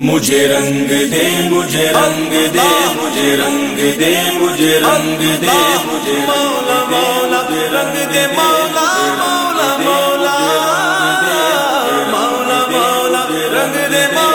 مجھے رنگ دے مجھے رنگ دے مجھے رنگ دے مجھے رنگ دے مجھے مولا مولا رنگ دے مولا مولا مولا مولا مولا رنگ دے مولا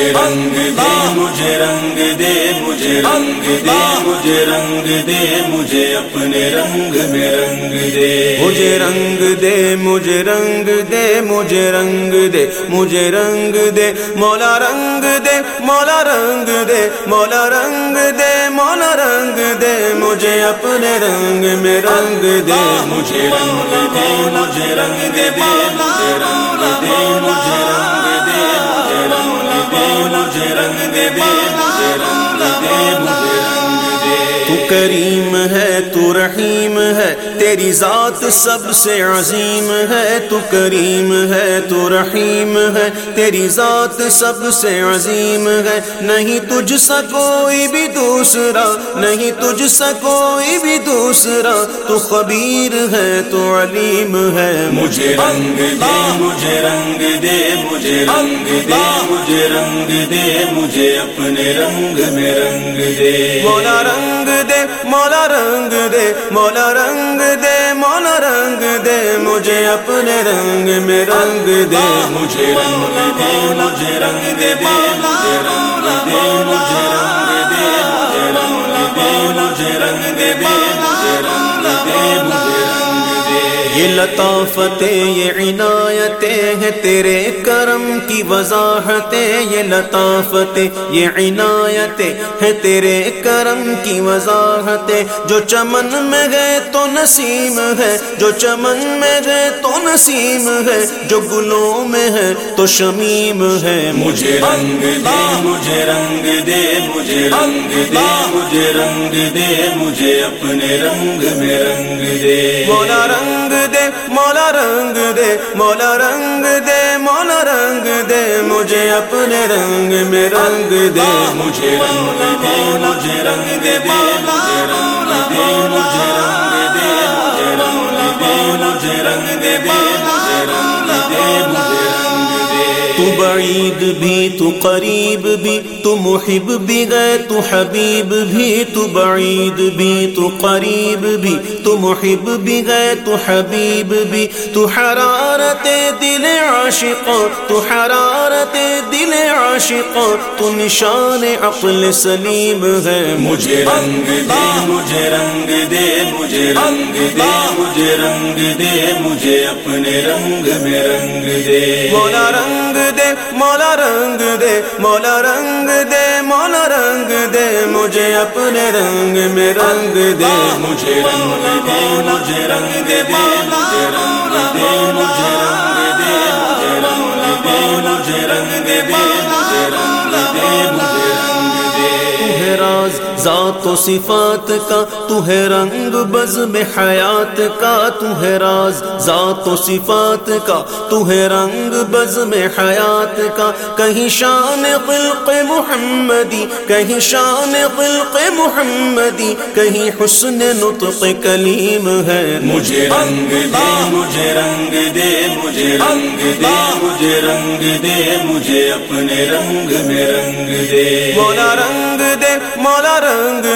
مجھے رنگ دے مجھے رنگ دے مجھے رنگ دے مجھے رنگ دے مجھے اپنے رنگ میں رنگ دے مجھے رنگ دے مجھے رنگ دے مجھے رنگ دے مجھے رنگ دے مولا رنگ دے مولا رنگ دے مولا رنگ دے مولا رنگ دے مجھے اپنے رنگ میں رنگ دے مجھے رنگ دے مجھے رنگ دے مجھے رنگ دے مجھے رنگ مجھے رنگ دے مجھے رنگ دے مجھے تو کریم ہے تو رحیم ہے تیری ذات سب سے عظیم ہے۔ تو کریم ہے تو رحیم ہے تیری ذات سب سے عظیم ہے۔ نہیں تجھ سا کوئی بھی دوسرا نہیں تجھ سا کوئی بھی دوسرا۔ تو خبیر ہے تو علیم ہے۔ مجھے رنگ دے مجھے رنگ دے مجھے رنگ دے مجھے رنگ دے مجھے اپنے رنگ میں رنگ دے۔ مولا رنگ دے مولا رنگ دے مولا رنگ دے مولا رنگ دے مجھے اپنے رنگ میں رنگ دے مجھے رنگ دے مجھے رنگ دے مجھے رنگ دے مجھے رنگ دے مجھے رنگ دے مجھے رنگ دے مجھے رنگ دے مجھے رنگ دے یہ لطافتیں، یہ عنایتیں ہیں تیرے کرم کی وضاحتیں۔ یہ لطافتیں، یہ عنایتیں ہیں تیرے کرم کی وضاحتیں۔ جو چمن میں گئے تو نسیم ہے، جو چمن میں گئے تو نسیم ہے۔ جو گلوں میں ہے تو شمیم ہے۔ مجھے رنگ دے، مجھے رنگ دے، مجھے رنگ دے، مجھے رنگ دے، مجھے اپنے رنگ میں رنگ دے۔ مولا رنگ دے، مولا رنگ دے، مولا رنگ دے، مولا رنگ دے، مجھے اپنے رنگ میں رنگ دے، مجھے رنگ دے، مجھے رنگ دے، مجھے رنگ دے، مجھے رنگ بعید بھی، تو قریب بھی، تو محب بھی گئے تو حبیب بھی، تو بعید بھی، تو قریب بھی، تو محب بھی گئے تو حبیب بھی، تو حرارت دل عاشق، تو حرارت دل عاشق تو نشان عقل سلیم ہے مجھے رنگ دے مجھے رنگ دے مجھے رنگ دے مجھے رنگ دے مجھے اپنے رنگ میں رنگ دے مولا رنگ دے مولا رنگ دے مولا رنگ دے مولا رنگ دے مجھے اپنے رنگ میں رنگ دے مجھے رنگ دے مجھے رنگ دے مجھے رنگ دے مجھے رنگ دے مجھے رنگ دے مجھے رنگ دے مجھے رنگ ذات و صفات کا تو ہے رنگ بز میں حیات کا تو ہے راز ذات و صفات کا تو ہے رنگ بز میں حیات کا۔ کہیں شان خلق محمدی کہیں شان خلق محمدی کہیں حسن نطق کلیم ہے۔ مجھے رنگ دے مجھے رنگ دے مجھے رنگ دے مجھے رنگ دے مجھے اپنے رنگ میں رنگ دے۔ مولا رنگ دے مولا رنگ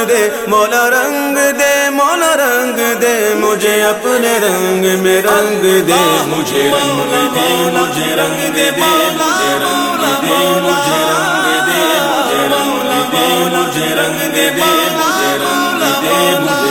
دے مولا رنگ دے مولا رنگ دے مجھے اپنے رنگ میں رنگ دے مجھے رنگ دے مجھے رنگ دے مجھے رنگ دے مجھے رنگ دے مجھے رنگ دے مجھے رنگ دے مجھے رنگ دے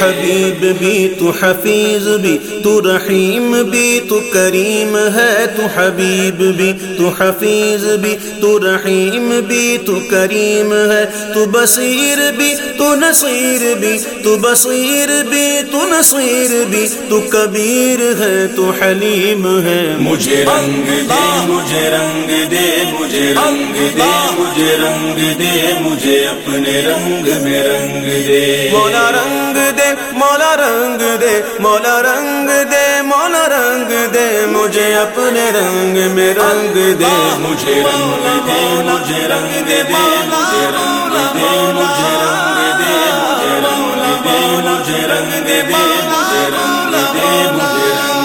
حبیب بھی تو حفیظ بھی تو رحیم بھی تو کریم ہے تو حبیب بھی تو حفیظ بھی تو رحیم بھی تو کریم ہے تو بصیر بھی تو نصیر بھی تو بصیر بھی تو نصیر بھی تو کبیر ہے تو حلیم ہے مجھے رنگ دے مجھے رنگ دے مجھے رنگ دے مجھے رنگ دے مجھے اپنے رنگ میں رنگ دے مولا رنگ دے مولا رنگ دے مولا رنگ دے مولا رنگ دے مجھے اپنے رنگ میں رنگ دے مجھے رنگ دے مجھے رنگ دے دے مجھے رنگ دے مجھے رنگ دے مجھے رنگ دے مجھے رنگ دے مجھے رنگ دے مجھے رنگ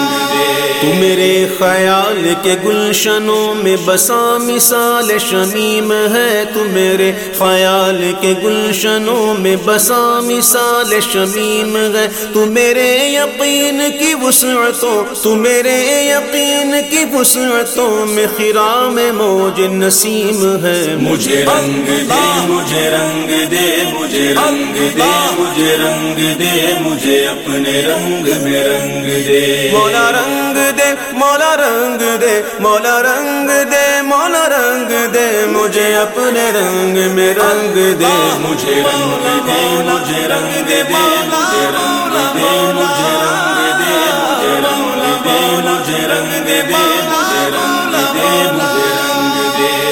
تو میرے خیال کے گلشنوں میں بسا مثال شمیم ہے۔ تو میرے خیال کے گلشنوں میں بسا مثال شمیم ہے۔ تو میرے یقین کی وسعتوں تو میرے یقین کی وسعتوں میں خرام موج نسیم ہے۔ مجھے رنگ دے مجھے رنگ دے مجھے رنگ دے مجھے رنگ دے مجھے اپنے رنگ میں رنگ دے۔ مولا رنگ دے مولا رنگ دے مولا رنگ دے مولا رنگ دے مجھے اپنے رنگ میں رنگ دے مجھے رنگ دے مجھے رنگ دے دے مجھے رنگ دے مجھے رنگ دے مجھے رنگ دے مجھے رنگ دے دے مجھے رنگ دے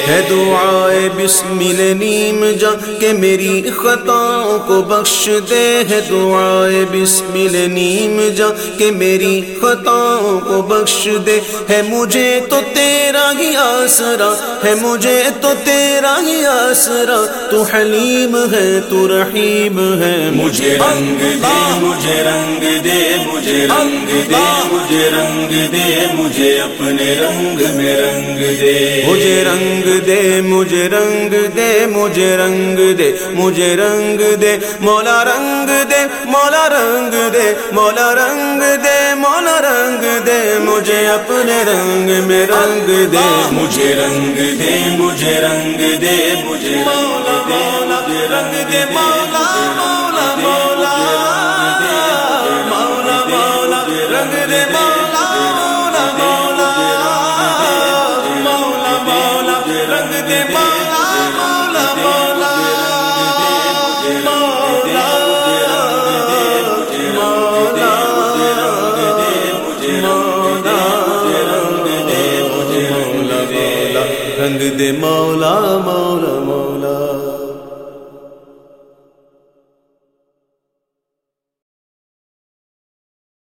ہے دعائے بسم نیم جا کہ میری خطاؤں کو بخش دے ہے دعائے بسم نیم جا کہ میری خطاؤں کو بخش دے ہے مجھے تو تیرا ہی آسرا ہے مجھے تو تیرا ہی آسرا تو حلیم ہے تو رحیم ہے مجھے رنگ دے، مجھے رنگ دے، مجھے رنگ دے، مجھے رنگ دے، مجھے اپنے رنگ میں رنگ دے۔ مجھے رنگ دے مجھے رنگ دے مجھے رنگ دے مجھے رنگ دے مولا رنگ دے مولا رنگ دے مولا رنگ دے مولا رنگ دے مجھے اپنے رنگ میں رنگ دے مجھے رنگ دے مجھے رنگ دے مجھے رنگ دے رنگ دے مولا رنگ دے مولا مولا مولا۔